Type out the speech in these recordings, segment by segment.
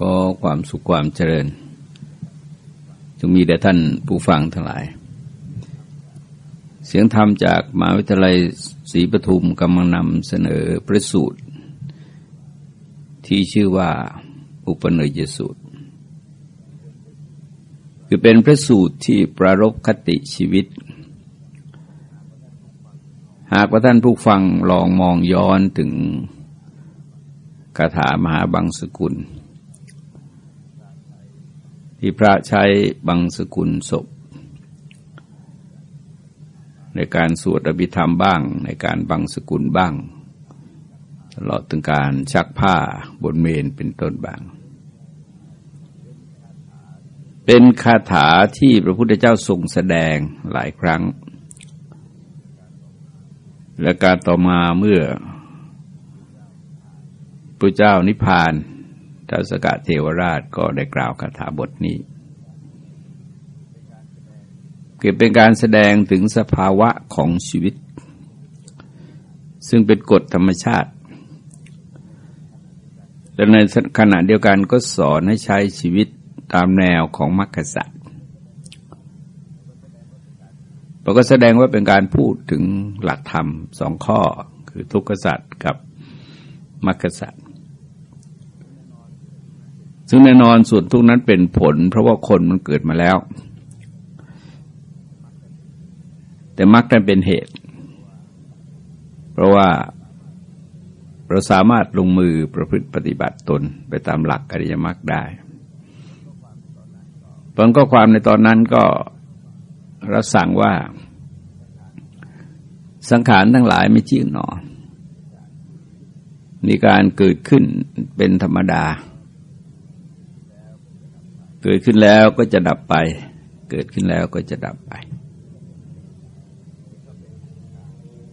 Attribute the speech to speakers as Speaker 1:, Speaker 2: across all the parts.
Speaker 1: ก็ความสุขความเจริญ จงมีแด่ท่านผู้ฟังทั้งหลาย เสียงธรรมจากมหาวิทยาลัยศรีปทุมกำลังนำเสนอพระสูตร ที่ชื่อว่าอุปเนยสูตร คือเป็นพระสูตรที่ประรบคติชีวิต หากว่าท่านผู้ฟังลองมองย้อนถึงคาถามหาบังสกุล ที่พระใช้บังสกุลศพ ในการสวดอภิธรรมบ้าง ในการบังสกุลบ้าง ตลอดถึงการชักผ้าบนเมนเป็นต้นบาง เป็นคาถาที่พระพุทธเจ้าทรงแสดงหลายครั้ง และการต่อมาเมื่อพระเจ้านิพพาน ท้าสกะเทวราชก็ได้กล่าวคาถาบทนี้เกิดเป็นการแสดงถึงสภาวะของชีวิต ซึ่งเป็นกฎธรรมชาติ และในขณะเดียวกันก็สอนให้ใช้ชีวิตตามแนวของมรรคสัตว์เราก็แสดงว่าเป็นการพูดถึงหลักธรรมสองข้อ คือทุกขสัตว์กับมรรคสัตว์ ซึ่งแน่นอนส่วนทุกนั้นเป็นผล เพราะว่าคนมันเกิดมาแล้ว แต่มรรคนั้นเป็นเหตุ เพราะว่าเราสามารถลงมือประพฤติปฏิบัติตนไปตามหลักอริยมรรคได้ผลก็ความในตอนนั้นก็รับสั่งว่า สังขารทั้งหลายไม่จี้หนอมีการเกิดขึ้นเป็นธรรมดา เกิดขึ้นแล้วก็จะดับไป เกิดขึ้นแล้วก็จะดับไป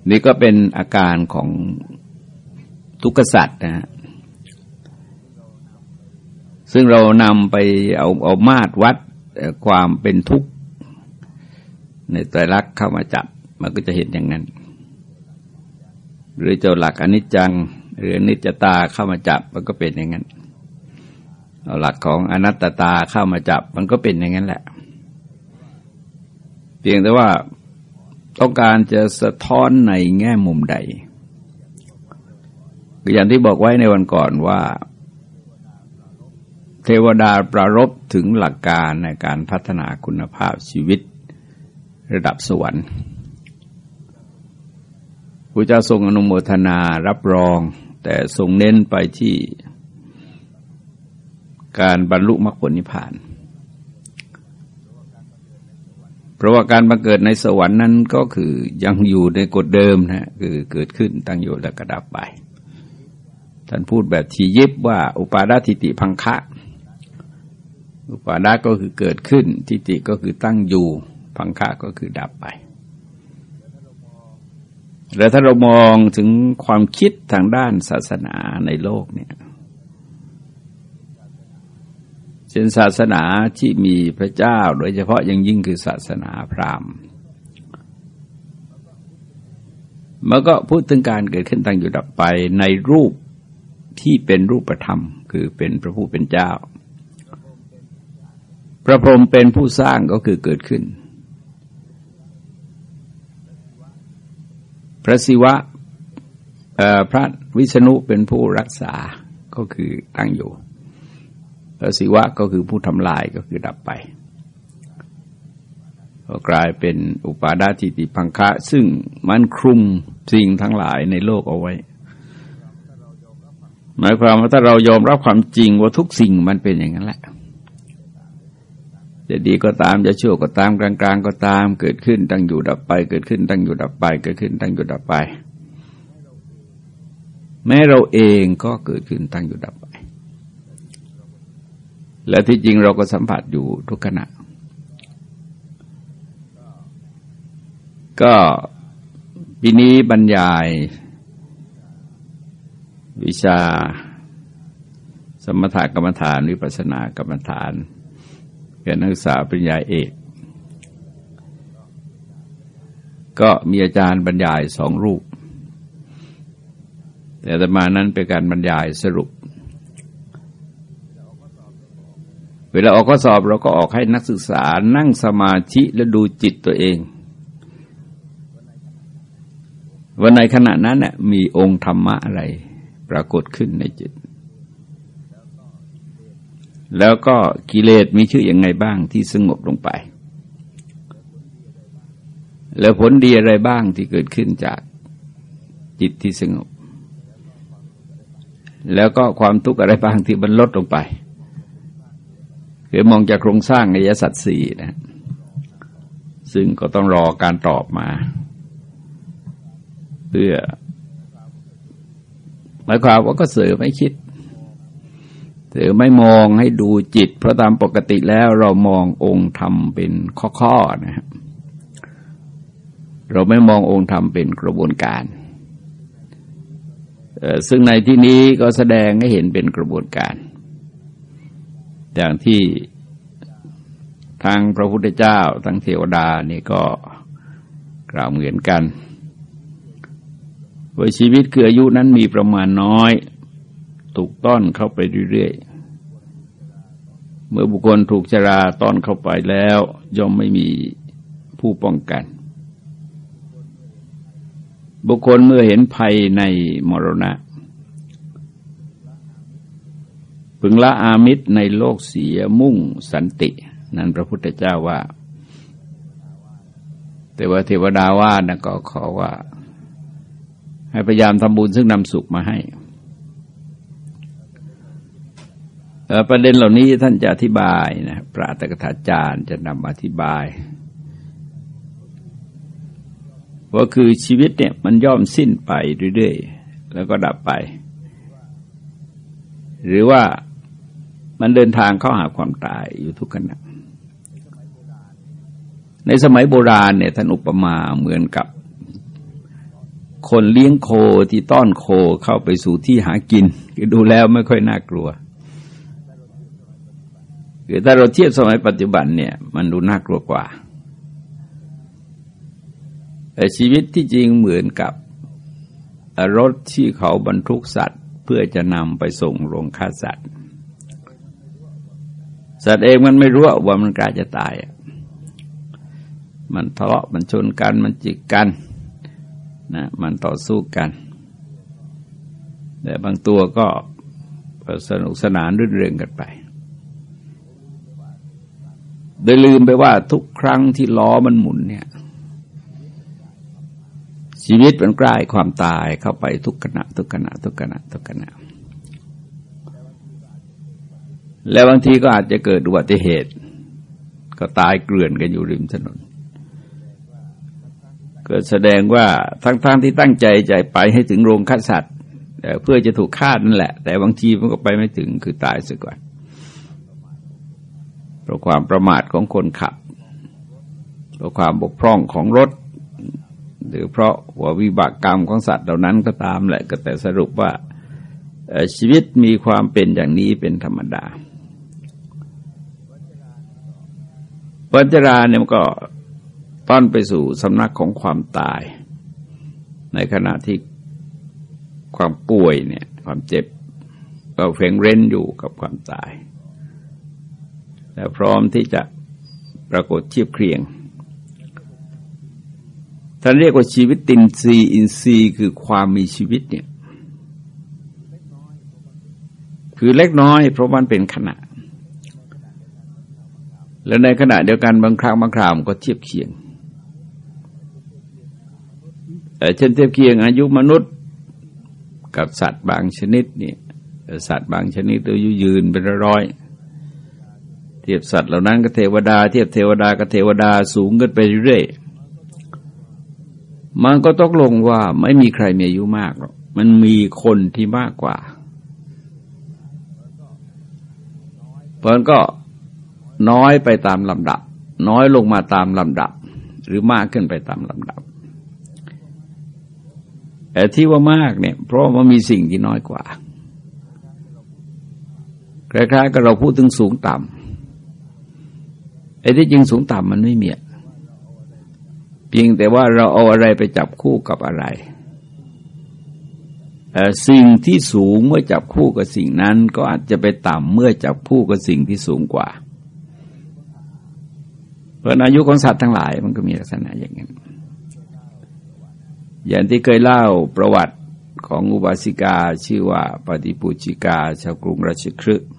Speaker 1: นี่ก็เป็นอาการของทุกขสัตว์นะฮะซึ่งเรานำไปเอาเอามาตรวัดความเป็นทุกข์ในใจรักเข้ามาจับมันก็จะเห็นอย่างนั้น หรือเจ้าหลักอนิจจัง หรือนิจจตาเข้ามาจับมันก็เป็นอย่างนั้น เอาหลักของอนัตตาเข้ามาจับมันก็เป็นอย่างนั้นแหละ เพียงแต่ว่าต้องการจะสะท้อนในแง่มุมใดอย่างที่บอกไว้ในวันก่อนว่า เทวดาประรบถึงหลักการในการพัฒนาคุณภาพชีวิตระดับสวรรค์พระเจ้าทรงอนุโมทนารับรอง แต่ทรงเน้นไปที่ การบรรลุมรรคผลนิพพาน เพราะว่าการบังเกิดในสวรรค์นั้นก็คือยังอยู่ในกฎเดิมนะคือเกิดขึ้นตั้งอยู่แล้วก็ดับไปท่านพูดแบบทียิบว่าอุปาดาทิติพังคะอุปาดาก็คือเกิดขึ้นทิติก็คือตั้งอยู่พังคะก็คือดับไป แล้วถ้าเรามองถึงความคิดทางด้านศาสนาในโลกเนี่ย เช่นศาสนาที่มีพระเจ้า โดยเฉพาะยังยิ่งคือศาสนาพราหมณ์มันก็พูดถึงการเกิดขึ้นตั้งอยู่ดับไปในรูปที่เป็นรูปธรรม คือเป็นพระผู้เป็นเจ้า พระพรหมเป็นผู้สร้างก็คือเกิดขึ้น พระศิวะพระวิษณุเป็นผู้รักษาก็คือตั้งอยู่ พระศิวะก็คือผู้ทำลายก็คือดับไป ก็กลายเป็นอุปาดาทิติพังคะ ซึ่งมันคลุมสิ่งทั้งหลายในโลกเอาไว้ หมายความว่าถ้าเรายอมรับความจริงว่าทุกสิ่งมันเป็นอย่างนั้นแหละจะดีก็ตามจะชั่วก็ตามกลางๆก็ตาม เกิดขึ้นตั้งอยู่ดับไป เกิดขึ้นตั้งอยู่ดับไป เกิดขึ้นตั้งอยู่ดับไป แม้เราเองก็เกิดขึ้นตั้งอยู่ดับไป และที่จริงเราก็สัมผัสอยู่ทุกขณะ ก็ปีนี้บรรยาย วิชา สมถกรรมฐาน วิปัสสนากรรมฐานแก่นักศึกษาปริญญาเอก ก็มีอาจารย์บรรยายสองรูป แต่ต่มานั้นเป็นการบรรยายสรุป วลาออกข้อสอบเราก็ออกให้นักศึกษานั่งสมาธิแล้วดูจิตตัวเองว่าในขณะนั้นน่ยมีองค์ธรรมะอะไร ปรากฏขึ้นในจิต แล้วก็กิเลสมีชื่ออยังไงบ้างที่สงบลงไป แล้วผลดีอะไรบ้างที่เกิดขึ้นจากจิตที่สงบ แล้วก็ความทุกข์อะไรบ้างที่บรรลดลงไป คือมองจากโครงสร้างอายสัจสี่นะซึ่งก็ต้องรอการตอบมา เพื่อหมายความว่าก็เสือไม่คิดเสือไม่มองให้ดูจิต เพราะตามปกติแล้วเรามององค์ธรรมเป็นข้อๆนะครับเราไม่มององค์ธรรมเป็นกระบวนการ ซึ่งในที่นี้ก็แสดงให้เห็นเป็นกระบวนการ อย่างที่ทางพระพุทธเจ้า ทั้งเทวดานี่ก็กล่าวเหมือนกันว่าชีวิตคืออายุนั้นมีประมาณน้อย ถูกต้อนเข้าไปเรื่อยๆ เมื่อบุคคลถูกชราต้อนเข้าไปแล้ว ย่อมไม่มีผู้ป้องกัน บุคคลเมื่อเห็นภัยในมรณะ พึงละอามิตรในโลกเสียมุ่งสันติ นั้นพระพุทธเจ้าว่า แต่ว่าเทวดาว่านะก็ขอว่า ให้พยายามทำบุญซึ่งนำสุขมาให้ประเด็นเหล่านี้ท่านจะอธิบายนะพระตกถาจารย์จะนำอธิบายว่าคือชีวิตเนี่ยมันย่อมสิ้นไปเรื่อยๆ แล้วก็ดับไป หรือว่า มันเดินทางเข้าหาความตายอยู่ทุกขณะ ในสมัยโบราณเนี่ยท่านอุปมาเหมือนกับ คนเลี้ยงโคที่ต้อนโคเข้าไปสู่ที่หากินดูแล้วไม่ค่อยน่ากลัวคือถ้าเราเทียบสมัยปัจจุบันเนี่ย มันดูน่ากลัวกว่า แต่ชีวิตที่จริงเหมือนกับรถที่เขาบรรทุกสัตว์ เพื่อจะนำไปส่งโรงฆ่าสัตว์ สัตว์เองมันไม่รู้ว่ามันกลายจะตาย มันทะเลาะมันชนกัน มันจิกกันนะมันต่อสู้กัน แต่บางตัวก็สนุกสนานรื่นเริงกันไป โดยลืมไปว่าทุกครั้งที่ล้อมันหมุนเนี่ย ชีวิตมันใกล้ความตายเข้าไปทุกขณะ ทุกขณะ ทุกขณะ ทุกขณะ แล้วบางทีก็อาจจะเกิดอุบัติเหตุ ก็ตายเกลื่อนกันอยู่ริมถนนเกิดแสดงว่าทั้งๆทที่ตั้งใจใจไปให้ถึงโรงฆ่าสัตว์เพื่อจะถูกฆ่านั่นแหละ แต่บางทีมันก็ไปไม่ถึงคือตายซะก่อนเพราะความประมาทของคนขับเพราะความบกพร่องของรถ หรือเพราะว่าวิบากกรรมของสัตว์เหล่านั้นก็ตามแหละก็แต่สรุปว่าชีวิตมีความเป็นอย่างนี้เป็นธรรมดา ปัญจราเนี่ยมันก็ต้อนไปสู่สำนักของความตาย ในขณะที่ความป่วยเนี่ย ความเจ็บก็เพ่งเร้นอยู่กับความตาย และพร้อมที่จะปรากฏเชียบเคียงท่านเรียกว่าชีวิตตินซีอินซีคือความมีชีวิตเนี่ย คือเล็กน้อยเพราะมันเป็นขณะ แล้วในขณะเดียวกันบางครั้งบางคราวก็เทียบเคียงเช่นเทียบเคียงอายุมนุษย์กับสัตว์บางชนิดนี่สัตว์บางชนิดอายุยืนเป็นร้อยเทียบสัตว์เหล่านั้นก็เทวดา เทียบเทวดากับเทวดาสูงขึ้นไปเรื่อยมันก็ตกลงว่าไม่มีใครมีอายุมากหรอกมันมีคนที่มากกว่าเพราะก็ น้อยไปตามลำดับ น้อยลงมาตามลำดับ หรือมากขึ้นไปตามลำดับแต่ที่ว่ามากเนี่ย เพราะมันมีสิ่งที่น้อยกว่าคล้ายๆกับเราพูดถึงสูงต่ำไอ้ที่จริงสูงต่ำมันไม่มีเพียงแต่ว่าเราเอาอะไรไปจับคู่กับอะไรสิ่งที่สูงเมื่อจับคู่กับสิ่งนั้น ก็อาจจะไปต่ำเมื่อจับคู่กับสิ่งที่สูงกว่า ราะอายุของสัตว์ทั้งหลายมันก็มีลักษณะอย่างนั้น อย่างที่เคยเล่าประวัติของอุบาสิกาชื่อว่าปฏิปูชิกา ชาวกรุงราชคฤห์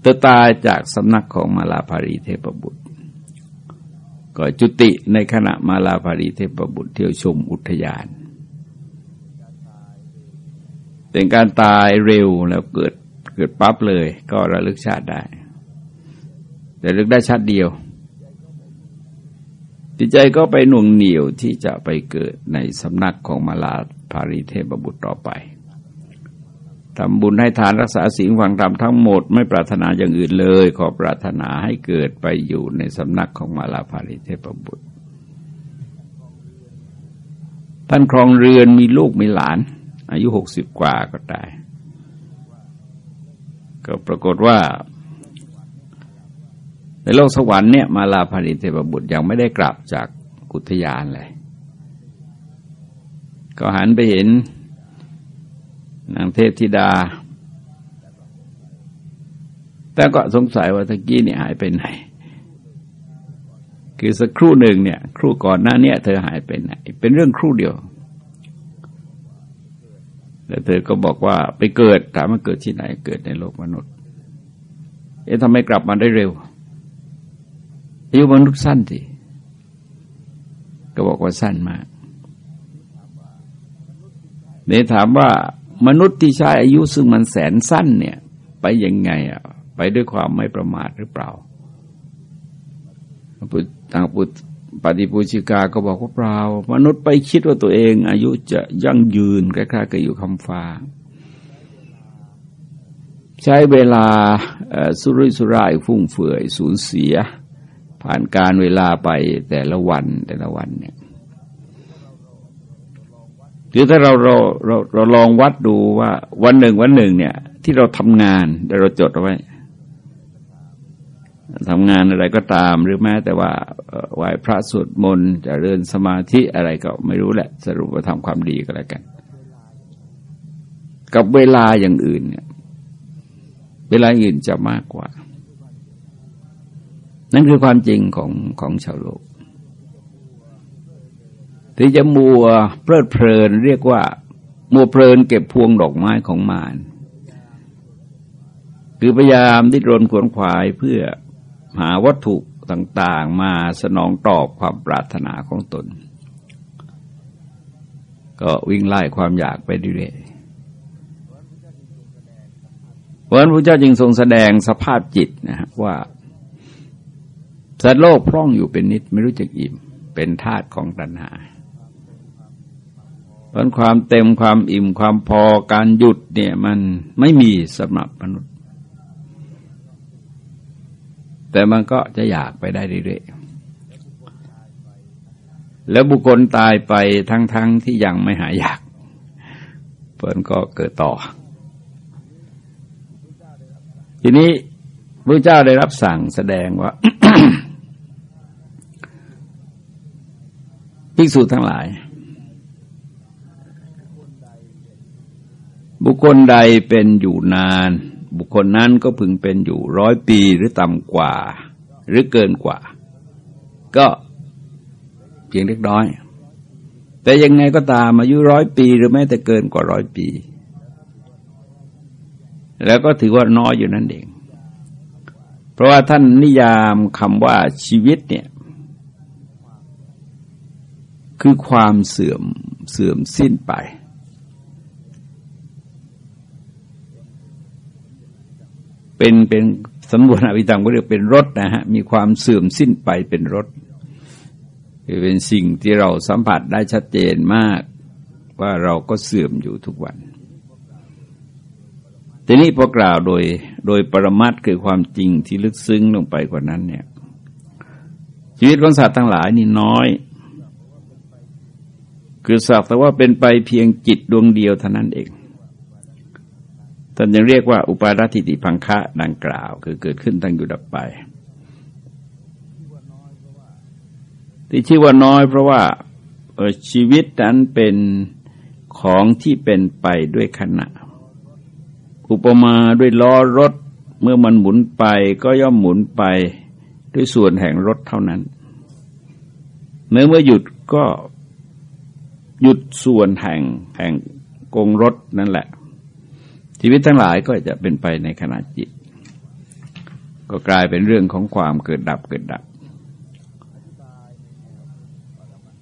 Speaker 1: เตตายจากสำนักของมาลาภารีเทพบุตร ก็จุติในขณะมาลาภารีเทพบุตรเที่ยวชมอุทยาน เป็นการตายเร็วแล้วเกิดเกิดปั๊บเลย ก็ระลึกชาติได้ แต่ลึกได้ชาติเดียว จิตใจก็ไปหน่วงเหนียวที่จะไปเกิดในสำนักของมาลาภาริเทพบุตรต่อไปทำบุญให้ทานรักษาศีลฟังธรรมทั้งหมดไม่ปรารถนาอย่างอื่นเลย ขอปรารถนาให้เกิดไปอยู่ในสำนักของมาลาภาริเทพบุตรท่านครองเรือนมีลูกมีหลาน อายุหกสิบกว่าก็ตายก็ปรากฏว่า ในโลกสวรรค์เนี่ยมาลาภาริเทพบุตรยังไม่ได้กลับจากกุทยานเลย ก็หันไปเห็นนางเทพธิดา แต่ก็สงสัยว่าตะกี้นี่หายไปไหน คือสักครู่หนึ่งเนี่ย ครู่ก่อนหน้านี้เธอหายไปไหน เป็นเรื่องครู่เดียว แล้วเธอก็บอกว่าไปเกิดถามว่าเกิดที่ไหนเกิดในโลกมนุษย์ เอ๊ะทำไมกลับมาได้เร็ว อายุมนุษย์สั้นสิก็บอกว่าสั้นมากเนี่ยถามว่ามนุษย์ที่ใช้อายุซึ่งมันแสนสั้นเนี่ย ไปยังไงอะไปด้วยความไม่ประมาทหรือเปล่าทางปุตปฏิปูชิกาก็บอกว่าเปล่า มนุษย์ไปคิดว่าตัวเอง อายุจะยั่งยืนคล้ายๆกับอยู่คำฟ้า ใช้เวลาสุรุ่ยสุร่ายฟุ่มเฟือยสูญเสีย ผ่านการเวลาไปแต่ละวันแต่ละวันเนี่ยคือถ้าเราเราเราเราลองวัดดูว่าวันหนึ่งวันหนึ่งเนี่ย ที่เราทำงานเราจดเอาไว้ทำงานอะไรก็ตามหรือแม้แต่ว่าไหว้พระสวดมนต์จะเริญสมาธิอะไรก็ไม่รู้แหละ สรุปว่าทำความดีก็แล้วกัน กับเวลาอย่างอื่นเนี่ย เวลาอื่นจะมากกว่า นั่นคือความจริงของของชาวโลก ที่จะมัวเพลิดเพลินเรียกว่า มัวเพลินเก็บพวงดอกไม้ของมารคือพยายามที่รนขวนขวายเพื่อหาวัตถุต่างๆ มาสนองตอบความปรารถนาของตน ก็วิ่งไล่ความอยากไปเรื่อยๆเพราะฉะนั้นพระเจ้าจึงทรงแสดงสภาพจิตนะฮะว่า สัตว์โลกพร่องอยู่เป็นนิดไม่รู้จักอิ่ม เป็นธาตุของตัณหาเพราะความเต็มความอิ่มความพอการหยุดเนี่ยมันไม่มีสำหรับมนุษย์ แต่มันก็จะอยากไปได้เรื่อยๆแล้วบุคคลตายไปทั้งๆทที่ยังไม่หายอยากเพิ่นก็เกิดต่อ ทีนี้พระเจ้าได้รับสั่งแสดงว่า ภิกษุทั้งหลาย บุคคลใดเป็นอยู่นาน บุคคลนั้นก็พึงเป็นอยู่ร้อยปีหรือต่ำกว่า หรือเกินกว่า ก็เพียงเล็กน้อย แต่ยังไงก็ตามอายุร้อยปีหรือแม้แต่เกินกว่าร้อยปี แล้วก็ถือว่าน้อยอยู่นั่นเอง เพราะว่าท่านนิยามคำว่าชีวิตเนี่ย คือความเสื่อมเสื่อมสิ้นไป เป็นเป็นสำนวนอภิธรรมก็เรียกเป็นรถนะฮะมีความเสื่อมสิ้นไปเป็นรถคือเป็นสิ่งที่เราสัมผัสได้ชัดเจนมากว่าเราก็เสื่อมอยู่ทุกวัน ทีนี้พอกล่าวโดยโดยปรมัตคือความจริงที่ลึกซึ้งลงไปกว่านั้นเนี่ยชีวิตของสัตว์ทั้งหลายนี่น้อย คือสักแต่ว่าเป็นไปเพียงจิตดวงเดียวเท่านั้นเองท่านยังเรียกว่าอุปาทิติพังคะดังกล่าว คือเกิดขึ้นตั้งอยู่ดับไป ที่ชื่อว่าน้อยเพราะว่าชีวิตนั้นเป็นของที่เป็นไปด้วยขณะ อุปมาด้วยล้อรถเมื่อมันหมุนไปก็ย่อมหมุนไปด้วยส่วนแห่งรถเท่านั้น เมื่อเมื่อหยุดก็ หยุดส่วนแห่งแห่งกงรถนั่นแหละ ชีวิตทั้งหลายก็จะเป็นไปในขณะจิต ก็กลายเป็นเรื่องของความเกิดดับเกิดดับ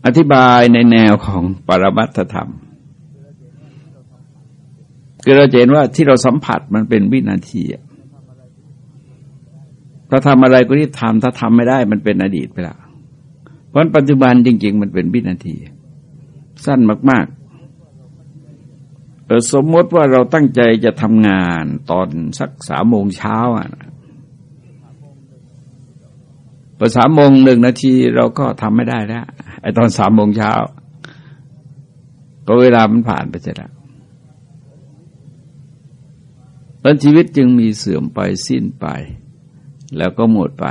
Speaker 1: อธิบายในแนวของปรมัตธรรมคือเราเห็นว่าที่เราสัมผัสมันเป็นวินาทีถ้าทำอะไรก็ที่ทำถ้าทำไม่ได้มันเป็นอดีตไปล้วเพราะปัจจุบันจริง ๆ มันเป็นวินาที สั้นมากๆสมมติว่าเราตั้งใจจะทำงานตอนสักสามโมงเช้าอะพอสามโมงหนึ่งนาทีเราก็ทำไม่ได้แล้วไอตอนสามโมงเช้า ก็เวลามันผ่านไปเสร็จแล้วตอนชีวิตจึงมีเสื่อมไปสิ้นไป แล้วก็หมดไป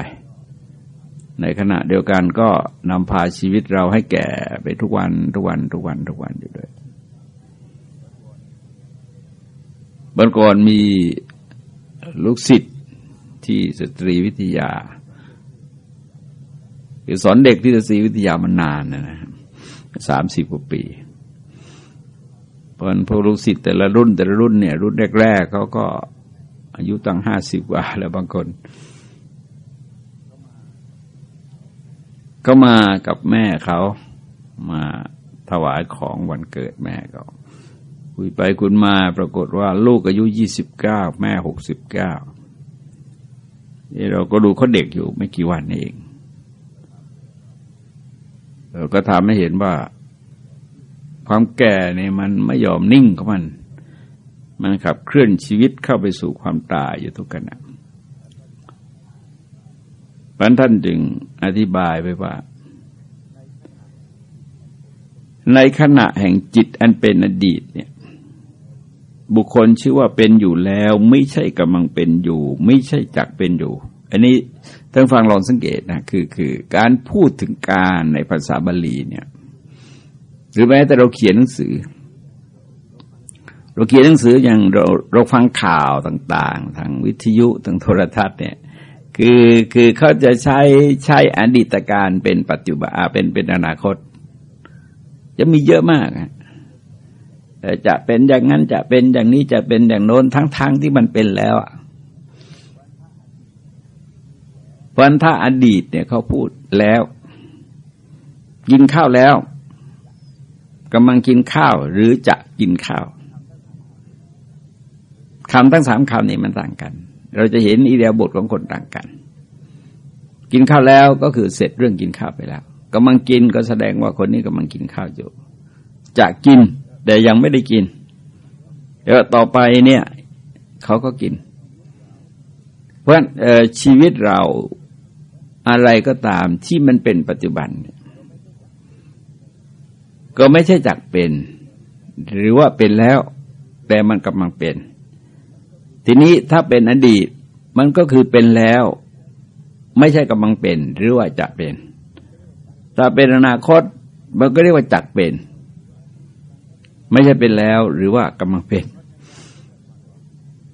Speaker 1: ในขณะเดียวกันก็นำพาชีวิตเราให้แก่ไปทุกวันทุกวันทุกวันทุกวันอยู่ด้วยบนก่อนมีลูกศิษย์ที่สตรีวิทยาคือสอนเด็กที่สตรีวิทยามานานนะนะสามสิบกว่าปีเพราะพวกลูกศิษย์แต่ละรุ่นแต่ละรุ่นเนี่ยรุ่นแรกๆเขาก็อายุตั้งห้าสิบกว่าแล้วบางคน ก็มากับแม่เขามาถวายของวันเกิดแม่เขาคุยไปคุณมาปรากฏว่าลูกอายุยี่สิบเก้าแม่หกสิบเก้าเราก็ดูเขาเด็กอยู่ไม่กี่วันเองเราก็ทำให้เห็นว่า ความแก่เนี่ยมันไม่ยอมนิ่งของมัน มันขับเคลื่อนชีวิตเข้าไปสู่ความตายอยู่ทุกขณะ พันท่านจึงอธิบายไปว่า ในขณะแห่งจิตอันเป็นอดีตเนี่ย บุคคลชื่อว่าเป็นอยู่แล้ว ไม่ใช่กำลังเป็นอยู่ ไม่ใช่จักเป็นอยู่ อันนี้ท่านฟังลองสังเกตนะคือคือการพูดถึงการในภาษาบาลีเนี่ย หรือแม้แต่เราเขียนหนังสือเราเขียนหนังสืออย่างเราเราฟังข่าวต่าง ๆ ทางวิทยุทางโทรทัศน์เนี่ย คือคือเขาจะใช้ใช้อดีตการเป็นปัจจุบันเป็นเป็นอนาคต จะมีเยอะมากจะเป็นอย่างนั้นจะเป็นอย่างนี้จะเป็นอย่างโน้นทั้งๆทที่มันเป็นแล้ววันถ้าอดีตเนี่ยเขาพูดแล้ว กินข้าวแล้วกำลังกินข้าวหรือจะกินข้าวคำทั้งสามคำนี้มันต่างกัน เราจะเห็นอีเดียบทของคนต่างกัน กินข้าวแล้วก็คือเสร็จเรื่องกินข้าวไปแล้วกำลังกินก็แสดงว่าคนนี้กำลังกินข้าวอยู่ จะกินแต่ยังไม่ได้กินแล้วต่อไปเนี่ยเขาก็กิน เพราะชีวิตเราอะไรก็ตามที่มันเป็นปัจจุบัน ก็ไม่ใช่จักเป็น หรือว่าเป็นแล้ว แต่มันกำลังเป็น ทีนี้ถ้าเป็นอดีตมันก็คือเป็นแล้ว ไม่ใช่กำลังเป็นหรือว่าจะเป็น ถ้าเป็นอนาคต มันก็เรียกว่าจักเป็น ไม่ใช่เป็นแล้วหรือว่ากำลังเป็น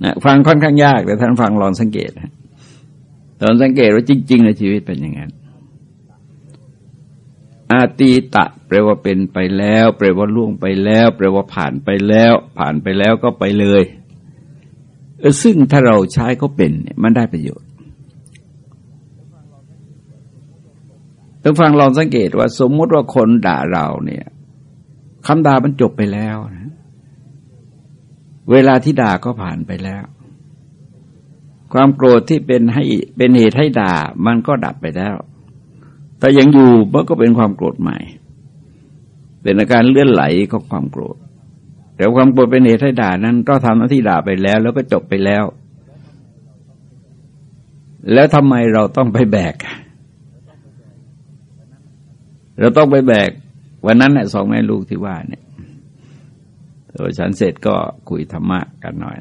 Speaker 1: นะฟังค่อนข้างยากแต่ท่านฟังลองสังเกตลองสังเกตว่าจริง ๆ ในชีวิตเป็นอย่างนั้นอาตีตะแปลว่าเป็นไปแล้ว แปลว่าล่วงไปแล้ว แปลว่าผ่านไปแล้ว ผ่านไปแล้วก็ไปเลย เออซึ่งถ้าเราใช้เขาเป็นมันได้ประโยชน์ต้องฟังลองสังเกตว่า สมมติว่าคนด่าเราเนี่ยคำด่ามันจบไปแล้วนะเวลาที่ด่าก็ผ่านไปแล้ว ความโกรธที่เป็นให้เป็นเหตุให้ด่ามันก็ดับไปแล้วถ้ายังอยู่มันก็เป็นความโกรธใหม่ เป็นอาการเลื่อนไหลของความโกรธ แต่ความโกรธเป็นเหตุให้ด่านั้น ก็ทำหน้าที่ด่าไปแล้ว แล้วก็จบไปแล้ว แล้วทำไมเราต้องไปแบก เราต้องไปแบก วันนั้นเนี่ยสองแม่ลูกที่ว่าเนี่ยพอฉันเสร็จก็คุยธรรมะกันหน่อย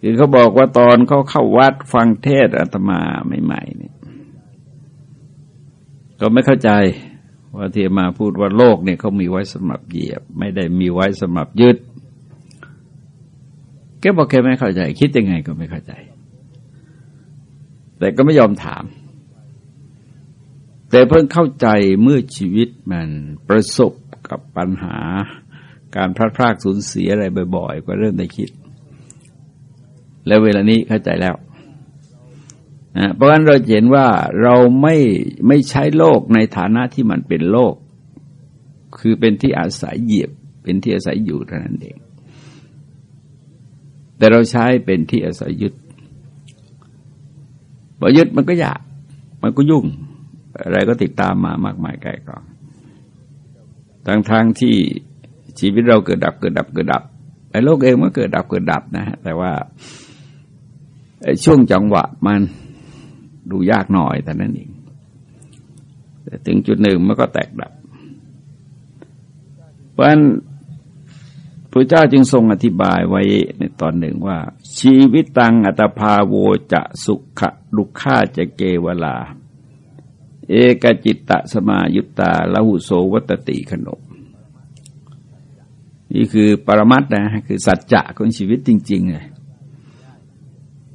Speaker 1: คือเขาบอกว่าตอนเขาเข้าวัดฟังเทศอาตมาใหม่ๆเนี่ยก็ไม่เข้าใจ ว่าที่มาพูดว่าโลกเนี่ยเขามีไว้สำหรับเหยียบ ไม่ได้มีไว้สำหรับยึดแกบอกแกไม่เข้าใจ คิดยังไงก็ไม่เข้าใจ แต่ก็ไม่ยอมถาม แต่เพิ่งเข้าใจเมื่อชีวิตมันประสบกับปัญหา การพลาดพลาดสูญเสียอะไรบ่อย ๆ ก็เริ่มได้คิด แล้วเวลานี้เข้าใจแล้ว นะเพราะฉะนั้นเราเห็นว่าเราไม่ไม่ใช้โลกในฐานะที่มันเป็นโลก คือเป็นที่อาศัยเหยียบ เป็นที่อาศัยอยู่เท่านั้นเอง แต่เราใช้เป็นที่อาศัยยึดพอยึดมันก็ยาก มันก็ยุ่ง อะไรก็ติดตามมามากมายไกลกองทั้งทางที่ชีวิตเราเกิดดับเกิดดับเกิดดับไอ้โลกเองมันเกิดดับเกิดดับนะฮะแต่ว่าช่วงจังหวะมัน ดูยากหน่อยแต่นั้นเองแต่ถึงจุดหนึ่งมันก็แตกดับ เพราะฉะนั้นพระเจ้าจึงทรงอธิบายไว้ในตอนหนึ่งว่า ชีวิตตังอัตภาโวจะสุขดุขาจะเกวลา เอกจิตตะสมายุตตาละหุโสวัตติขนมนี่คือปรมัตนะคือสัจจะของชีวิตจริงๆเลย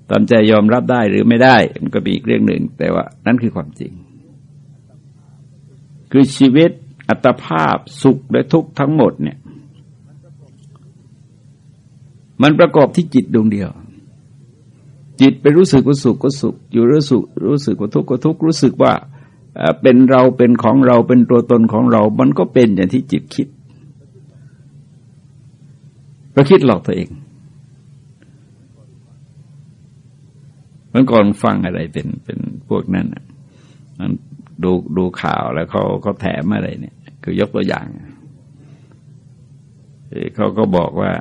Speaker 1: ตามใจยอมรับได้หรือไม่ได้ มันก็มีอีกเรื่องหนึ่ง แต่ว่านั่นคือความจริง คือชีวิตอัตภาพสุขและทุกข์ทั้งหมดเนี่ย มันประกอบที่จิตดวงเดียว จิตไปรู้สึกว่าสุขก็สุข อยู่รู้สึกรู้สึกว่าทุกข์ก็ทุกข์รู้สึกว่าเป็นเราเป็นของเราเป็นตัวตนของเรา มันก็เป็นอย่างที่จิตคิดประคิดหลอกตัวเอง มื่อก่อนฟังอะไรเป็นเป็นพวกนั้นมันดูดูข่าวแล้วเขาเขาแถมอะไรเนี่ย คือยกตัวอย่างเขาก็บอกว่า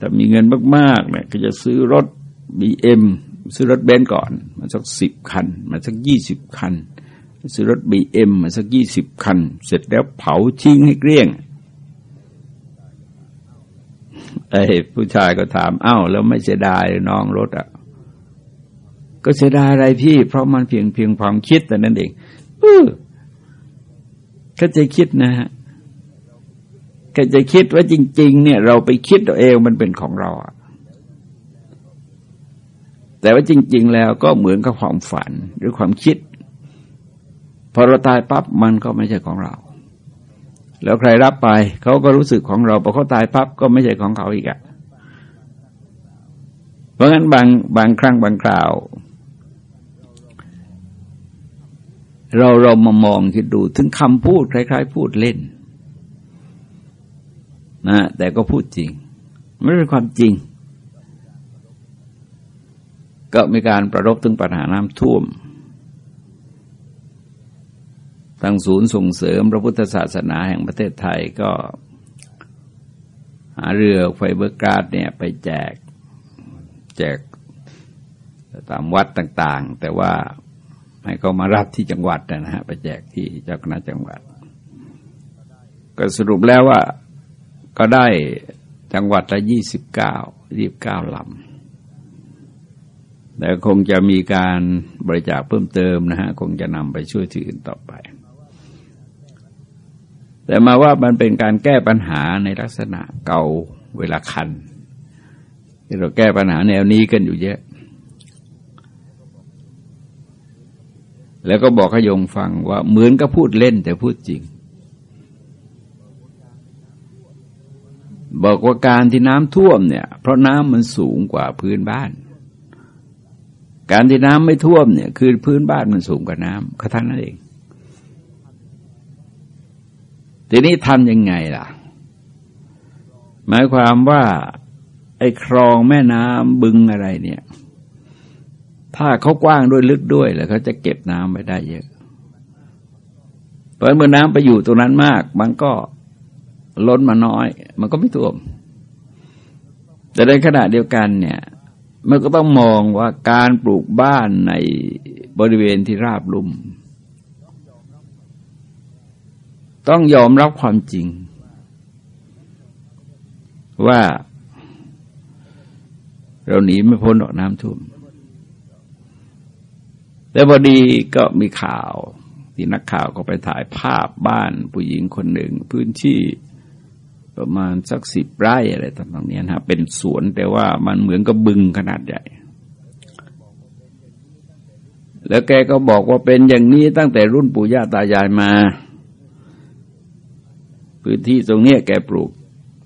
Speaker 1: ถ้ามีเงินมากๆเนี่ยก็จะซื้อรถบีเอ็มซื้อรถเบนซ์ก่อน มาสักสิบคัน มาสักยี่สิบคัน ซื้อรถบีเอ็มมาสักยี่สิบคัน เสร็จแล้วเผาทิ้งให้เกลี้ยงไอ้ผู้ชายก็ถามอ้าวแล้วไม่เสียดายน้องรถอะ ก็เสียดายอะไรพี่ เพราะมันเพียงเพียงความคิดแต่นั้นเองเออก็จะคิดนะฮะก็จะคิดว่าจริง ๆ เนี่ย เราไปคิดตัวเองมันเป็นของเราอะแต่ว่าจริง ๆ แล้วก็เหมือนกับความฝันหรือความคิด พอเราตายปั๊บมันก็ไม่ใช่ของเรา แล้วใครรับไปเขาก็รู้สึกของเราพอเขาตายปั๊บก็ไม่ใช่ของเขาอีกอะเพราะงั้นบางบางครั้งบางคราว เราเรามามองคิดดูถึงคำพูดคล้าย ๆ พูดเล่นนะแต่ก็พูดจริง ไม่เป็นความจริง ก็มีการประรบถึงปัญหาน้ำท่วมทางศูนย์ส่งเสริมพระพุทธศาสนาแห่งประเทศไทยก็ หาเรือไฟเบอร์การ์ดเนี่ยไปแจก แจกตามวัดต่าง ๆ แต่ว่า ให้เขามารับที่จังหวัดนะฮะไปแจกที่เจ้าคณะจังหวัด ก็สรุปแล้วว่าก็ได้จังหวัดละยี่สิบเก้ายี่บเก้าลำแต่คงจะมีการบริจาคเพิ่มเติมนะฮะคงจะนำไปช่วยที่อื่นต่อไป แต่มาว่ามันเป็นการแก้ปัญหาในลักษณะเก่าเวลาคันที่เราแก้ปัญหาแนวนี้กันอยู่เยอะ แล้วก็บอกขยงฟังว่าเหมือนกับพูดเล่นแต่พูดจริง บอกว่าการที่น้ำท่วมเนี่ย เพราะน้ำมันสูงกว่าพื้นบ้าน การที่น้ำไม่ท่วมเนี่ย คือพื้นบ้านมันสูงกว่าน้ำเขาท่านนั่นเอง ทีนี้ทำยังไงล่ะ หมายความว่า ไอ้คลองแม่น้ำบึงอะไรเนี่ย ถ้าเขากว้างด้วยลึกด้วยแล้วเขาจะเก็บน้ำไว้ได้เยอะ เพราะเมื่อน้ำไปอยู่ตรงนั้นมาก มันก็ล้นมาน้อย มันก็ไม่ท่วม แต่ในขณะเดียวกันเนี่ย มันก็ต้องมองว่าการปลูกบ้านในบริเวณที่ราบลุ่ม ต้องยอมรับความจริง ว่าเราหนีไม่พ้นดอกน้ำท่วม แล้วพอดีก็มีข่าวที่นักข่าวก็ไปถ่ายภาพบ้านผู้หญิงคนหนึ่ง พื้นที่ประมาณสักสิบไร่อะไรต่างๆนี้ยนะเป็นสวนแต่ว่ามันเหมือนกับบึงขนาดใหญ่ แล้วแกก็บอกว่าเป็นอย่างนี้ตั้งแต่รุ่นปู่ย่าตายายมา พื้นที่ตรงนี้แกปลูก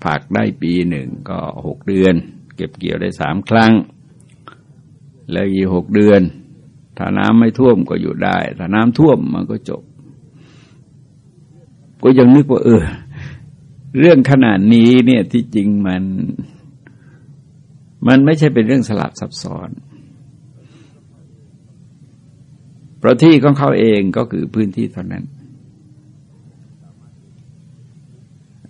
Speaker 1: ผักได้ปีหนึ่งก็หกเดือน เก็บเกี่ยวได้สามครั้ง แล้วอีหกเดือน ถ้าน้ำไม่ท่วมก็อยู่ได้ ถ้าน้ำท่วมมันก็จบ ก็ยังนึกว่า เออ เรื่องขนาดนี้เนี่ยที่จริงมัน มันไม่ใช่เป็นเรื่องสลับซับซ้อนเพราะที่ของเขาเองก็คือพื้นที่เท่านั้น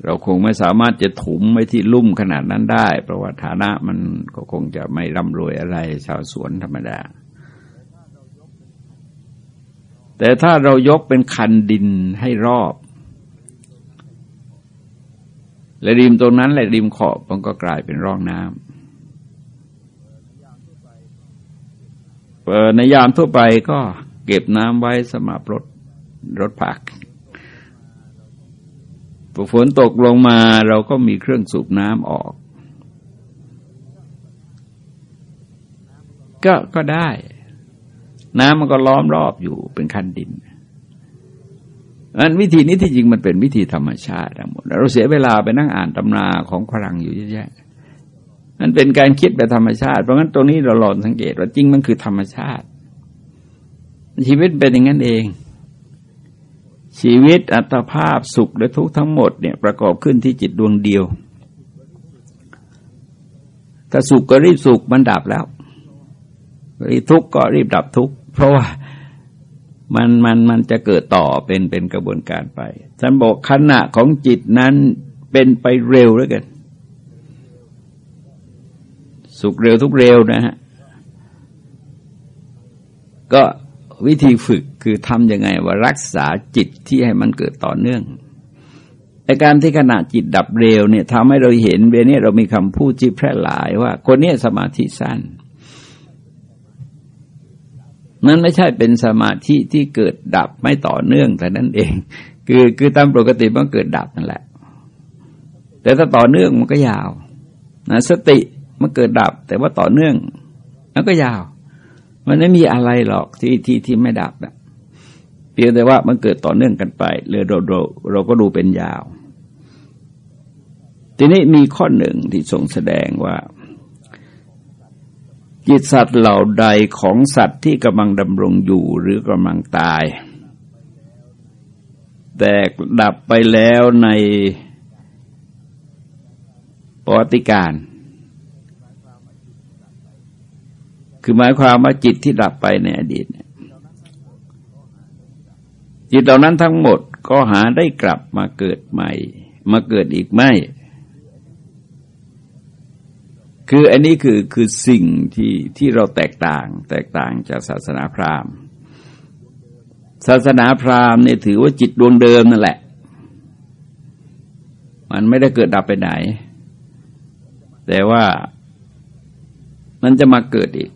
Speaker 1: เราคงไม่สามารถจะถุมไว้ที่ลุ่มขนาดนั้นได้ เพราะว่าฐานะมันก็คงจะไม่ร่ำรวยอะไรชาวสวนธรรมดา แต่ถ้าเรายกเป็นคันดินให้รอบ และริมตรงนั้นแหละริมขอบมันก็กลายเป็นร่องน้ำในยามทั่วไปก็เก็บน้ำไว้สำหรับรถรถผักพอฝนตกลงมาเราก็มีเครื่องสูบน้ำออก ก็ก็ได้ น้ำมันก็ล้อมรอบอยู่เป็นคันดินอันวิธีนี้ที่จริงมันเป็นวิธีธรรมชาติทั้งหมดเราเสียเวลาไปนั่งอ่านตำราของฝรั่งอยู่เยอะแยะนั่นเป็นการคิดแบบธรรมชาติ เพราะงั้นตรงนี้เราลองสังเกตว่าจริงมันคือธรรมชาติ ชีวิตเป็นอย่างนั้นเอง ชีวิตอัตภาพสุขและทุกข์ทั้งหมดเนี่ยประกอบขึ้นที่จิตดวงเดียวถ้าสุขก็รีบสุขมันดับแล้ว รีทุกข์ก็รีบดับทุกข์เพราะว่ามันมันมันจะเกิดต่อเป็นเป็นกระบวนการไปท่านบอกขณะของจิตนั้นเป็นไปเร็วแล้วกัน สุขเร็วทุกเร็วนะฮะก็วิธีฝึกคือทำยังไงว่ารักษาจิตที่ให้มันเกิดต่อเนื่องในการที่ขณะจิตดับเร็วเนี่ยทำให้เราเห็นเวลนี้เรามีคำพูดที่แพร่หลายว่า คนนี้สมาธิสั้น มันไม่ใช่เป็นสมาธิที่เกิดดับไม่ต่อเนื่องแต่นั่นเอง คือคือตามปกติมันเกิดดับนั่นแหละ แต่ถ้าต่อเนื่องมันก็ยาวนะสติมันเกิดดับ แต่ว่าต่อเนื่องมันก็ยาว มันไม่มีอะไรหรอกที่ที่ที่ไม่ดับนะเพียงแต่ว่ามันเกิดต่อเนื่องกันไปเลยเราเราเราก็ดูเป็นยาว ทีนี้มีข้อหนึ่งที่ทรงแสดงว่า จิตสัตว์เหล่าใดของสัตว์ที่กำลังดำรงอยู่หรือกำลังตาย แต่ดับไปแล้วในปฏิการ คือหมายความว่าจิตที่ดับไปในอดีต จิตเหล่านั้นทั้งหมดก็หาได้กลับมาเกิดใหม่ มาเกิดอีกไม่ คืออันนี้คือคือสิ่งที่ที่เราแตกต่าง แตกต่างจากศาสนาพราหมณ์ ศาสนาพราหมณ์เนี่ยถือว่าจิตดวงเดิมนั่นแหละ มันไม่ได้เกิดดับไปไหน แต่ว่ามันจะมาเกิดอีก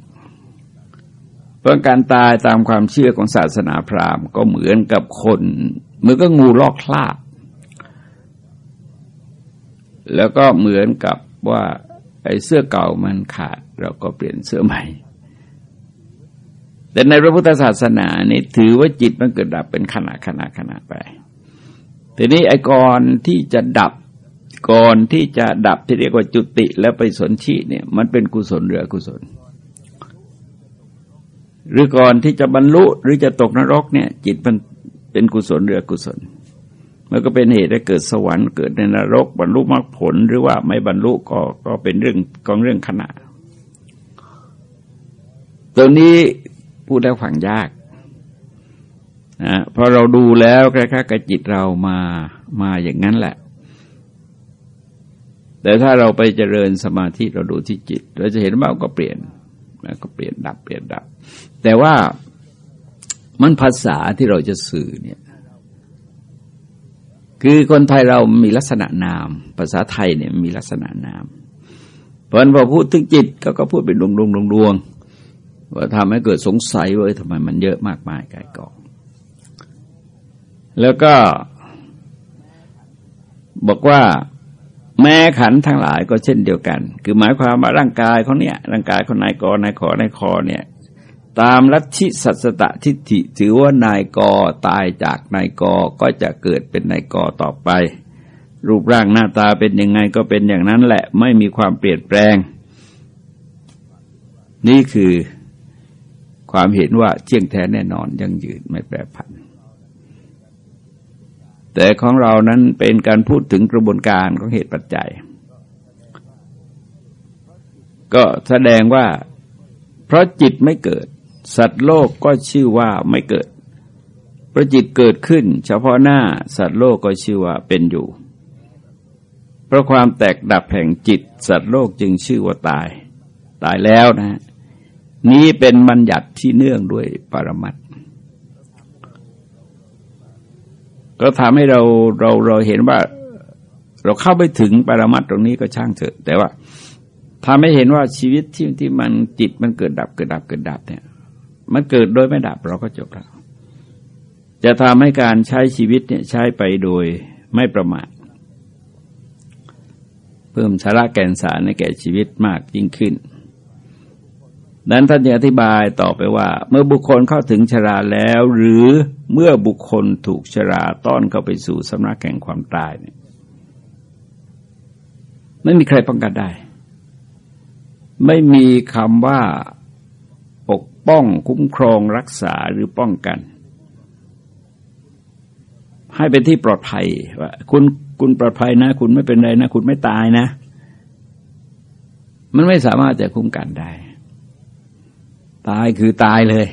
Speaker 1: เพราะการตายตามความเชื่อของศาสนาพราหมณ์ ก็เหมือนกับคนเหมือนก็งูลอกคราบแล้วก็เหมือนกับว่า ไอ้เสื้อเก่ามันขาดเราก็เปลี่ยนเสื้อใหม่ แต่ในพระพุทธศาสนานี่ถือว่าจิตมันเกิดดับเป็นขณะขณะขณะไป ทีนี้ไอ้ก่อนที่จะดับก่อนที่จะดับที่เรียกว่าจุติแล้วไปสนชีเนี่ยมันเป็นกุศลหรืออกุศล หรือก่อนที่จะบรรลุหรือจะตกนรกเนี่ย จิตมันเป็นกุศลหรืออกุศล มันก็เป็นเหตุให้เกิดสวรรค์เกิดในนรกบรรลุมรรคผลหรือว่าไม่บรรลุก็ก็เป็นเรื่องของเรื่องขณะตัวนี้พูดแล้วฝังยากนะพอเราดูแล้วคล้ายๆกับจิตเรามามาอย่างนั้นแหละ แต่ถ้าเราไปเจริญสมาธิเราดูที่จิต เราจะเห็นว่าก็เปลี่ยนมันก็เปลี่ยนดับเปลี่ยนดับ แต่ว่ามันภาษาที่เราจะสื่อเนี่ย คือคนไทยเรามีลักษณะนาม ภาษาไทยเนี่ยมีลักษณะนาม เพราะฉะนั้นพอพูดถึงจิตก็ก็พูดเป็นดวงดวงดวงดวงว่าทำให้เกิดสงสัยว่าทำไมมันเยอะมากมายกายกอง แล้วก็บอกว่าแม้ขันทั้งหลายก็เช่นเดียวกัน คือหมายความว่าร่างกายเขาเนี่ยร่างกายเขานายกนายขอนายคอเนี่ย ตามลัทธิสัสตทิฏฐิถือว่านายกตายจากนายกก็จะเกิดเป็นนายกต่อไป รูปร่างหน้าตาเป็นยังไงก็เป็นอย่างนั้นแหละไม่มีความเปลี่ยนแปลง นี่คือความเห็นว่าเที่ยงแท้แน่นอนยังยืนไม่แปรผัน แต่ของเรานั้นเป็นการพูดถึงกระบวนการของเหตุปัจจัย ก็แสดงว่า เพราะจิตไม่เกิด สัตว์โลกก็ชื่อว่าไม่เกิด ประจิตเกิดขึ้น เฉพาะหน้าสัตว์โลกก็ชื่อว่าเป็นอยู่ เพราะความแตกดับแห่งจิต สัตว์โลกจึงชื่อว่าตาย ตายแล้วนะ นี้เป็นบัญญัติที่เนื่องด้วยปรมัตก็ทำให้เราเราเราเห็นว่า เราเข้าไปถึงปรมัตตรงนี้ก็ช่างเถอะ แต่ว่าทำให้เห็นว่าชีวิตที่ที่มันจิตมันเกิดดับเกิดดับเกิดดับเนี่ย มันเกิดโดยไม่ดับเราก็จบแล้ว จะทำให้การใช้ชีวิตเนี่ยใช้ไปโดยไม่ประมาทเพิ่มสาระแก่นสารในแก่ชีวิตมากยิ่งขึ้นดังนั้นท่านจะอธิบายต่อไปว่า เมื่อบุคคลเข้าถึงชราแล้ว หรือเมื่อบุคคลถูกชราต้อนเข้าไปสู่สำนักแห่งความตายเนี่ยไม่มีใครป้องกันได้ ไม่มีคำว่า ป้องคุ้มครองรักษาหรือป้องกัน ให้เป็นที่ปลอดภัยว่าคุณคุณปลอดภัยนะ คุณไม่เป็นไรนะ คุณไม่ตายนะ มันไม่สามารถจะคุ้มกันได้ ตายคือตายเลย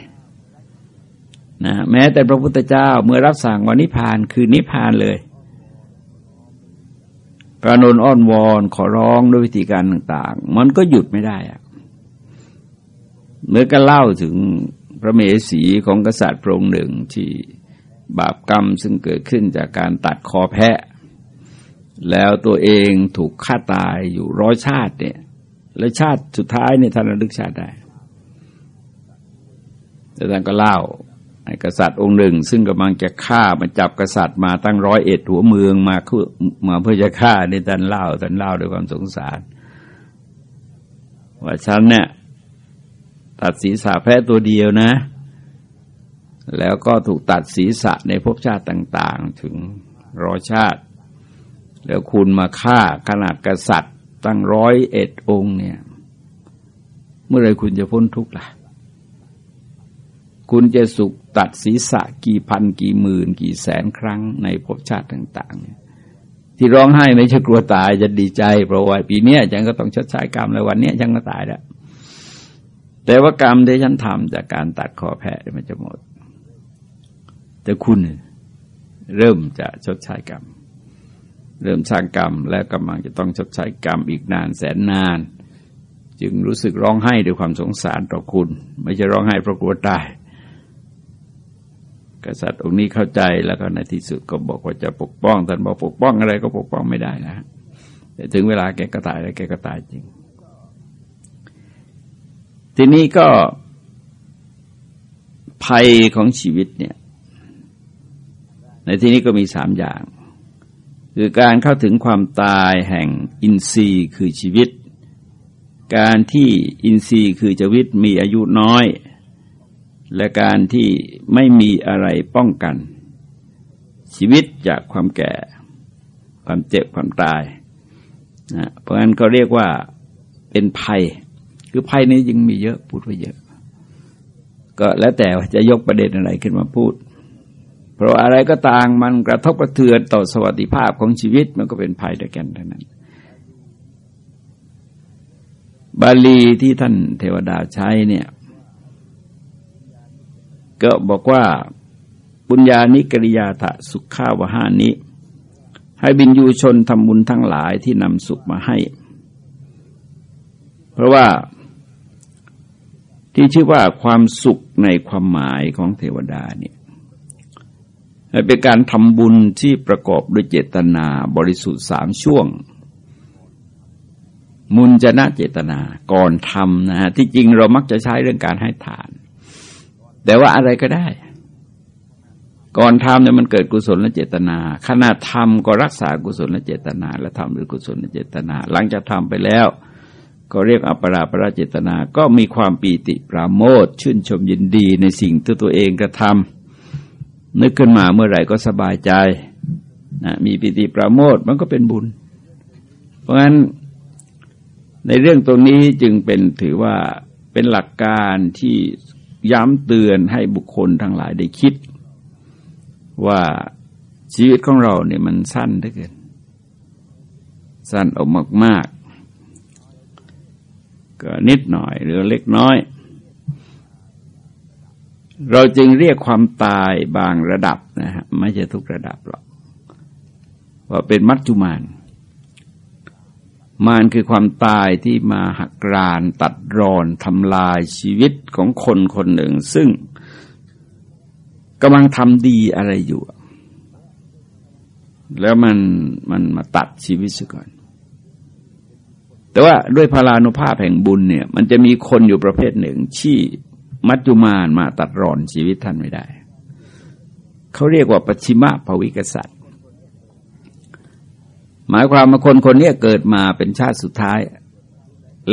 Speaker 1: นะแม้แต่พระพุทธเจ้าเมื่อรับสั่งว่านิพพานคือนิพพานเลยพระนนอ้อนวอนขอร้องด้วยวิธีการต่าง ๆ มันก็หยุดไม่ได้อะ เมื่อก็เล่าถึงพระเมสีของกษัตริย์พระองค์หนึ่งที่บาปกรรมซึ่งเกิดขึ้นจากการตัดคอแพะ แล้วตัวเองถูกฆ่าตายอยู่ร้อยชาติเนี่ย แล้วชาติสุดท้ายเนี่ยท่านระลึกชาติได้แต่ท่านก็เล่าไอ้กษัตริย์องค์หนึ่ง ซึ่งกำลังจะฆ่ามาจับกษัตริย์มาตั้งร้อยเอ็ดหัวเมืองมาคือมาเพื่อจะฆ่าในท่านเล่าท่านเล่าด้วยความสงสาร ว่าฉันเนี่ย ตัดศีรษะแพะตัวเดียวนะ แล้วก็ถูกตัดศีรษะในภพชาติต่าง ๆ ถึงร้อยชาติ แล้วคุณมาฆ่าขนาดกษัตริย์ ตั้งร้อยเอ็ดองค์เนี่ย เมื่อไรคุณจะพ้นทุกข์ล่ะ คุณจะสุขตัดศีรษะกี่พันกี่หมื่น กี่แสนครั้งในภพชาติต่างๆที่ร้องไห้ไม่ใช่กลัวตายจะดีใจเพราะว่าปีนี้ฉันก็ต้องชดใช้กรรมแล้ววันนี้ฉันก็ตายแล้ว แต่ว่ากรรมที่ฉันทำจากการตัดคอแพะมันจะหมด แต่คุณเริ่มจะชดใช้กรรม เริ่มสร้างกรรมและกำลังจะต้องชดใช้กรรมอีกนานแสนนาน จึงรู้สึกร้องไห้ด้วยความสงสารต่อคุณ ไม่ใช่ร้องไห้เพราะกลัวตายกษัตริย์องค์นี้เข้าใจแล้วก็ในที่สุดก็บอกว่าจะปกป้องท่านบอกปกป้องอะไรก็ปกป้องไม่ได้นะแต่ถึงเวลาแกก็ตายแล้วแกก็ตายจริง ทีนี้ก็ภัยของชีวิตเนี่ย ในที่นี้ก็มีสามอย่าง คือการเข้าถึงความตายแห่งอินทรีย์คือชีวิต การที่อินทรีย์คือชีวิตมีอายุน้อย และการที่ไม่มีอะไรป้องกัน ชีวิตจากความแก่ ความเจ็บความตายนะเพราะงั้นก็เรียกว่าเป็นภัย คือภัยนี้ยังมีเยอะพูดไว้เยอะ ก็แล้วแต่ว่าจะยกประเด็นอะไรขึ้นมาพูด เพราะอะไรก็ต่างมันกระทบกระเทือนต่อสวัสดิภาพของชีวิตมันก็เป็นภัยด้วยกันเทั้งนั้น บาลีที่ท่านเทวดาใช้เนี่ย ก็บอกว่าบุญญาณิกริยาถะสุขาวหานิให้บินยูชนทำบุญทั้งหลายที่นำสุขมาให้ เพราะว่า ที่ชื่อว่าความสุขในความหมายของเทวดาเนี่ยเป็นการทำบุญที่ประกอบด้วยเจตนาบริสุทธิ์สามช่วง มุนจนะเจตนาก่อนทำนะฮะที่จริงเรามักจะใช้เรื่องการให้ทาน แต่ว่าอะไรก็ได้ ก่อนทำเนี่ยมันเกิดกุศลและเจตนา ขณะทำก็รักษากุศลและเจตนา และทำด้วยกุศลและเจตนา หลังจากทำไปแล้ว ก็เรียกอัปปราประเจตนา ก็มีความปีติปราโมทชื่นชมยินดีในสิ่งที่ตัวเองกระทำนึกขึ้นมาเมื่อไหร่ก็สบายใจนะมีปิติปราโมทมันก็เป็นบุญ เพราะฉะนั้นในเรื่องตรงนี้จึงเป็นถือว่าเป็นหลักการที่ย้ำเตือนให้บุคคลทั้งหลายได้คิด ว่าชีวิตของเราเนี่ยมันสั้นเหลือเกินสั้นออกมากๆ ก็นิดหน่อยหรือเล็กน้อย เราจึงเรียกความตายบางระดับนะฮะไม่ใช่ทุกระดับหรอกว่าเป็นมัจจุมานมานคือความตายที่มาหักรานตัดรอนทำลายชีวิตของคนคนหนึ่ง ซึ่งกำลังทำดีอะไรอยู่ แล้วมันมันมาตัดชีวิตซะก่อน แต่ว่าด้วยพลานุภาพแห่งบุญเนี่ย มันจะมีคนอยู่ประเภทหนึ่งที่มัจจุมานมาตัดรอนชีวิตท่านไม่ได้ เขาเรียกว่าปัชิมะภวิกษัตริย์ หมายความว่าคนคนนี้เกิดมาเป็นชาติสุดท้าย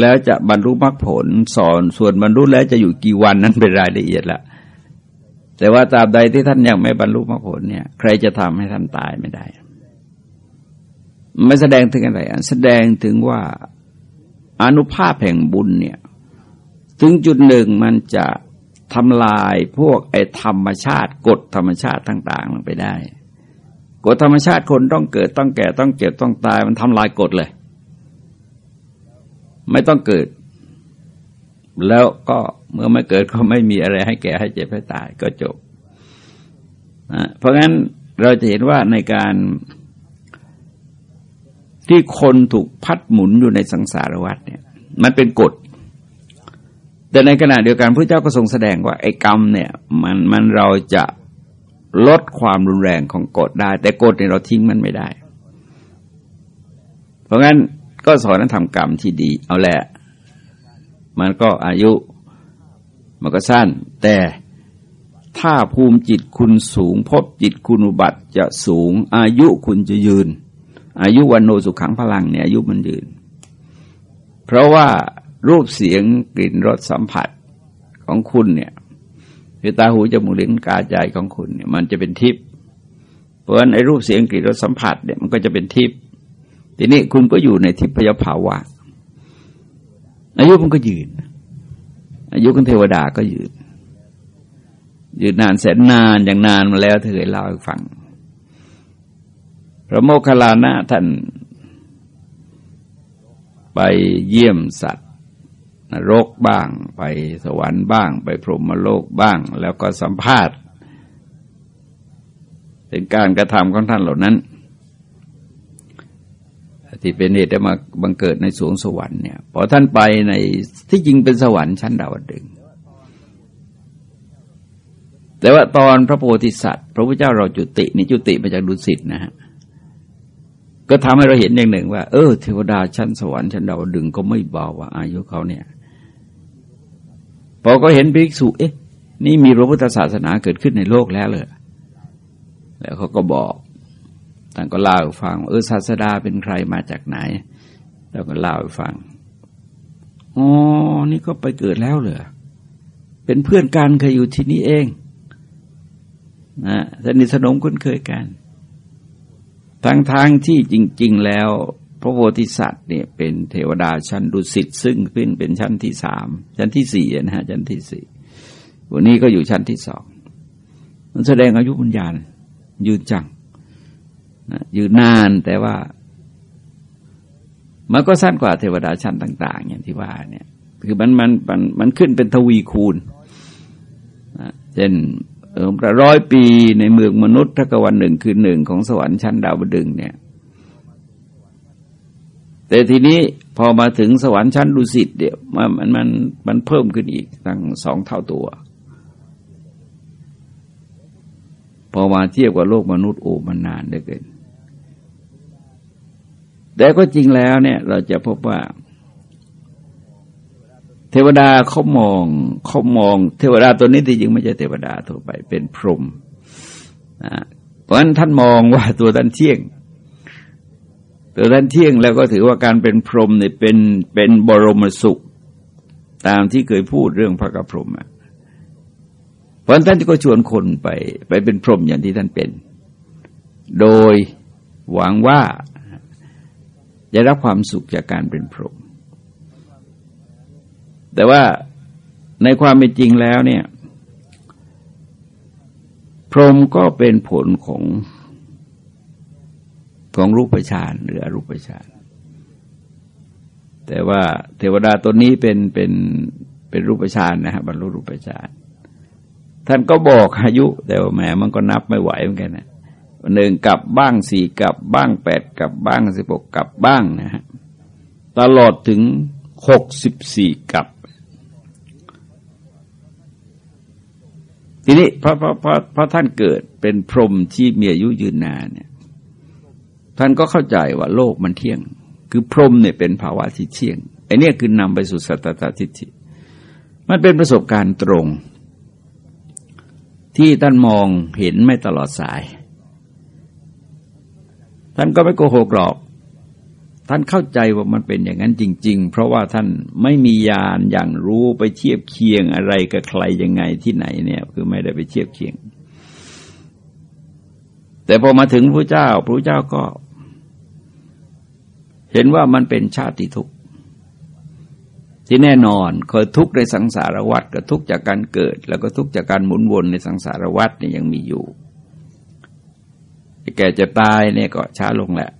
Speaker 1: แล้วจะบรรลุมรรคผลสอนส่วนบรรลุแล้วจะอยู่กี่วันนั้นเป็นรายละเอียดละแต่ว่าตราบใดที่ท่านยังไม่บรรลุมรรคผลเนี่ย ใครจะทำให้ท่านตายไม่ได้ไม่แสดงถึงอะไรแสดงถึงว่า อนุภาพแห่งบุญเนี่ย ถึงจุดหนึ่งมันจะทำลายพวกไอธรรมชาติ กฎธรรมชาติต่าง ๆ ลงไปได้ กฎธรรมชาติคนต้องเกิดต้องแก่ต้องเจ็บต้องตายมันทำลายกฎเลย ไม่ต้องเกิด แล้วก็เมื่อไม่เกิดก็ไม่มีอะไรให้แก่ให้เจ็บให้ตายก็จบนะเพราะงั้นเราจะเห็นว่าในการ ที่คนถูกพัดหมุนอยู่ในสังสารวัฏเนี่ย มันเป็นกฎ แต่ในขณะเดียวกันพระเจ้าก็ทรงแสดงว่าไอ้กรรมเนี่ย มันมันเราจะลดความรุนแรงของกฎได้ แต่กฎเนี่ยเราทิ้งมันไม่ได้ เพราะงั้นก็สอนนั้นทำกรรมที่ดี เอาแหละ มันก็อายุ มันก็สั้น แต่ถ้าภูมิจิตคุณสูงพบจิตคุณอุบัติจะสูงอายุคุณจะยืน อายุวันโนสุขังพลังเนี่ยอายุมันยืน เพราะว่ารูปเสียงกลิ่นรสสัมผัสของคุณเนี่ยคือตาหูจมูกลิ้นกายใจของคุณเนี่ยมันจะเป็นทิพย์เพราะฉะนั้นไอ้รูปเสียงกลิ่นรสสัมผัสเนี่ยมันก็จะเป็นทิพย์ทีนี้คุณก็อยู่ในทิพยภาวะ อายุมันก็ยืน อายุของเทวดาก็ยืนยืนนานแสนนานอย่างนานมาแล้วเธอเคยเล่าให้ฟัง พระโมคคัลลานะท่านไปเยี่ยมสัตว์นรกบ้าง ไปสวรรค์บ้าง ไปพรหมโลกบ้าง แล้วก็สัมภาษณ์เป็นการกระทำของท่านเหล่านั้นที่เป็นเหตุมาบังเกิดในสวงสวรรค์เนี่ยพอท่านไปในที่จริงเป็นสวรรค์ชั้นดาวดึงแต่ว่าตอนพระโพธิสัตว์ พระพุทธเจ้าเราจุตินี่จุติมาจากดุสิตนะฮะ ก็ทำให้เราเห็นอย่างหนึ่งว่า เออเทวดาชั้นสวรรค์ชั้นดาวดึงก็ไม่เบาว่า อายุเขาเนี่ยพอก็เห็นภิกษุเอ๊ะ นี่มีพระพุทธศาสนาเกิดขึ้นในโลกแล้วเลยแล้วเขาก็บอกท่านก็เล่าให้ฟัง เออศาสดาเป็นใครมาจากไหน แล้วก็เล่าให้ฟังอ๋อนี่ก็ไปเกิดแล้วเหรอเป็นเพื่อนกันเคยอยู่ที่นี่เองนะสนิทสนมคุ้นเคยกัน ทั้งทางที่จริง ๆ แล้ว พระโพธิสัตว์เนี่ยเป็นเทวดาชั้นดุสิตซึ่งขึ้นเป็นชั้นที่สามชั้นที่สี่นะฮะชั้นที่สี่วันนี้ก็อยู่ชั้นที่สองมันแสดงอายุบุญญาณยืนจังนะยืนนานแต่ว่า มันก็สั้นกว่าเทวดาชั้นต่าง ๆ อย่างที่ว่าเนี่ย คือมันมันมันมันขึ้นเป็นทวีคูณนะเช่น เออร้อยปีในเมืองมนุษย์ถ้ากวันหนึ่งคือหนึ่งของสวรรค์ชั้นดาวดึงเนี่ย แต่ทีนี้พอมาถึงสวรรค์ชั้นดุสิตเดี๋ยวมันมันมันมันเพิ่มขึ้นอีกตั้งสองเท่าตัว พอมาเทียบกับโลกมนุษย์โอ้มันนานเหลือเกินแต่ก็จริงแล้วเนี่ย เราจะพบว่า ทวดาเขามองเขามอง เทวดาตัวนี้ที่จริงไม่ใช่เทวดาทั่วไปเป็นพรหมเพราะฉะนั้นท่านมองว่าตัวท่านเที่ยง ตัวท่านเที่ยงแล้วก็ถือว่าการเป็นพรหมเนี่ยเป็นเป็นบรมสุข ตามที่เคยพูดเรื่องพระกพรหมอะเพราะท่านก็ชวนคนไป ไปเป็นพรหมอย่างที่ท่านเป็น โดยหวังว่าจะรับความสุขจากการเป็นพรหม แต่ว่าในความเป็นจริงแล้วเนี่ย พรหมก็เป็นผลของของรูปฌานหรืออรูปฌานแต่ว่าเทวดาตัวนี้เป็นเป็นเป็นรูปฌานนะครับบรรลุรูปฌานท่านก็บอกอายุ แต่ว่าแหมมันก็นับไม่ไหวเหมือนกันนะหนึ่งกับบ้างสี่กับบ้างแปดกับบ้างสิบหกกับบ้างนะฮะตลอดถึงหกสิบสี่กับ ทีนี้พระพระพระพระท่านเกิดเป็นพรหมที่มีอายุยืนนานเนี่ย ท่านก็เข้าใจว่าโลกมันเที่ยง คือพรหมเนี่ยเป็นภาวะที่เที่ยงไอ้นี่คือนำไปสู่สัตตทิฏฐิมันเป็นประสบการณ์ตรง ที่ท่านมองเห็นไม่ตลอดสาย ท่านก็ไม่โกหกหรอก ท่านเข้าใจว่ามันเป็นอย่างนั้นจริง ๆ เพราะว่าท่านไม่มียานอย่างรู้ไปเทียบเคียงอะไรกับใครยังไงที่ไหนเนี่ย คือไม่ได้ไปเทียบเคียง แต่พอมาถึงพระเจ้าพระเจ้าก็ เห็นว่ามันเป็นชาติทุกข์ที่แน่นอนเคยทุกข์ในสังสารวัฏกับทุกข์จากการเกิด แล้วก็ทุกข์จากการหมุนวนในสังสารวัฏเนี่ยยังมีอยู่แก่จะตายเนี่ยก็ช้าลงแหละ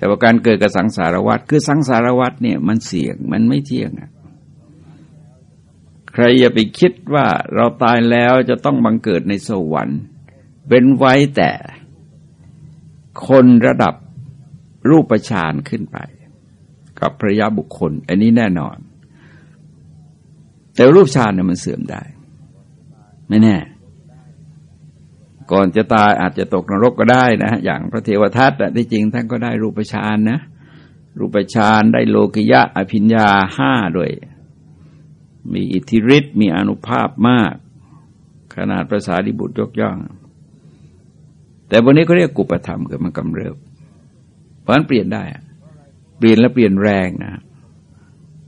Speaker 1: แต่ว่าการเกิดกับสังสารวัฏคือสังสารวัฏเนี่ยมันเสี่ยงมันไม่เที่ยงอะใครอย่าไปคิดว่าเราตายแล้วจะต้องบังเกิดในสวรรค์เป็นไว้แต่คนระดับรูปฌานขึ้นไป กับพระยาบุคคล อันนี้แน่นอน แต่รูปฌานเนี่ยมันเสื่อมได้ ไม่แน่ ก่อนจะตายอาจจะตกนรกก็ได้นะอย่างพระเทวทัตที่จริงท่านก็ได้รูปฌานนะ รูปฌานได้โลกิยะอภิญญาห้าด้วย มีอิทธิฤทธิ์มีอนุภาพมาก ขนาดภาษาดิบุตรยกย่อง แต่วันนี้เขาเรียกกุปธรรมเกิดมันกำเริบ เพราะนั้นเปลี่ยนได้ เปลี่ยนและเปลี่ยนแรงนะ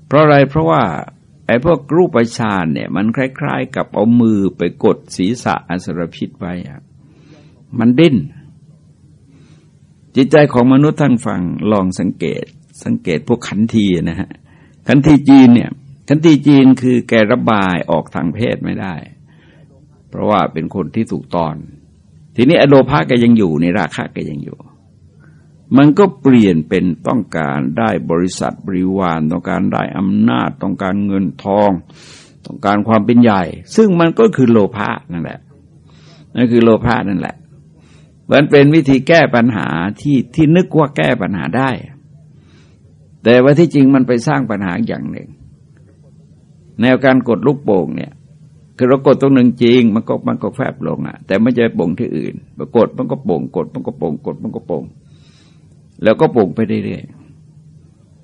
Speaker 1: เพราะอะไรเพราะว่าไอ้พวกรูปฌานเนี่ย มันคล้าย ๆ กับเอามือไปกดศีรษะอสรพิษไว้อะ มันดิ้น จิตใจของมนุษย์ท่านฟังลองสังเกต สังเกตพวกขันทีนะฮะขันทีจีนเนี่ยขันทีจีนคือแกระบายออกทางเพศไม่ได้ เพราะว่าเป็นคนที่ถูกตอน ทีนี้อโลภาแกยังอยู่ในราคาแกยังอยู่ มันก็เปลี่ยนเป็นต้องการได้บริษัทบริวารต้องการได้อำนาจ ต้องการเงินทอง ต้องการความเป็นใหญ่ ซึ่งมันก็คือโลภะนั่นแหละนั่นคือโลภะนั่นแหละ มันเป็นวิธีแก้ปัญหาที่ที่นึกว่าแก้ปัญหาได้ แต่ว่าที่จริงมันไปสร้างปัญหาอย่างหนึ่ง แนวการกดลูกโป่งเนี่ยคือเรากดตรงหนึ่งจริง มันก็มันก็แฟบลงอะ แต่ไม่ใช่โป่งที่อื่นปรากฏมันก็โป่งกด มันก็โป่งกด มันก็โป่งแล้วก็โป่งไปเรื่อย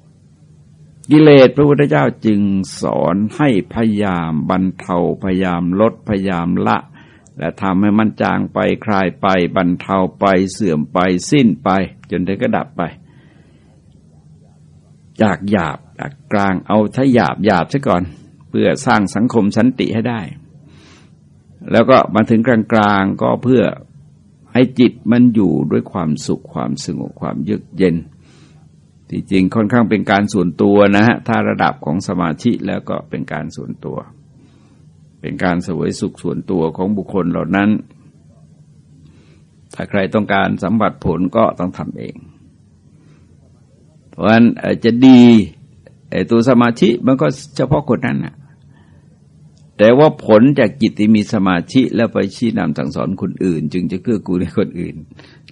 Speaker 1: ๆกิเลสพระพุทธเจ้าจึงสอนให้พยายามบรรเทาพยายามลดพยายามละ และทำให้มันจางไปคลายไปบรรเทาไปเสื่อมไปสิ้นไป จนถึงก็ดับไป จากหยาบจากกลางเอาถ้าหยาบหยาบซะก่อน เพื่อสร้างสังคมสันติให้ได้ แล้วก็มาถึงกลางกลางก็เพื่อให้จิตมันอยู่ด้วยความสุขความสงบความเยือกเย็นที่จริงค่อนข้างเป็นการส่วนตัวนะฮะถ้าระดับของสมาธิแล้วก็เป็นการส่วนตัว เป็นการเสวยสุขส่วนตัวของบุคคลเหล่านั้น ถ้าใครต้องการสัมผัสผลก็ต้องทำเอง เพราะฉะนั้นจะดีไอ้ตัวสมาธิมันก็เฉพาะคนนั้นนะแต่ว่าผลจากจิตที่มีสมาธิแล้วไปชี้นำสั่งสอนคนอื่น จึงจะเกื้อกูลในคนอื่น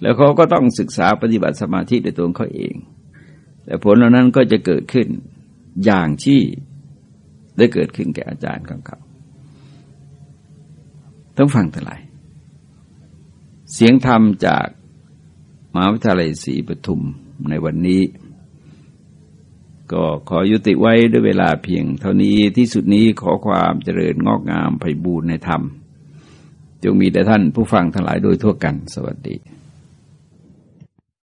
Speaker 1: แล้วเขาก็ต้องศึกษาปฏิบัติสมาธิด้วยตัวเขาเอง แต่ผลเหล่านั้นก็จะเกิดขึ้นอย่างที่ได้เกิดขึ้นแก่อาจารย์ของเขา ต้องฟังทั้งหลาย เสียงธรรมจากมหาวิทยาลัยศรีปทุมในวันนี้ ก็ขอยุติไว้ด้วยเวลาเพียงเท่านี้ที่สุดนี้ขอความเจริญงอกงามไพบูรณ์ในธรรม จงมีแต่ท่านผู้ฟังทั้งหลายโดยทั่วกัน สวัสดี